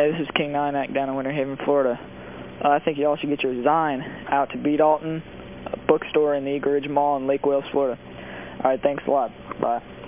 Hey, this is King Nyack down in Winter Haven, Florida. Uh, I think you all should get your design out to B. Dalton, a bookstore in the Eagle Ridge Mall in Lake Wales, Florida. All right, thanks a lot. Bye.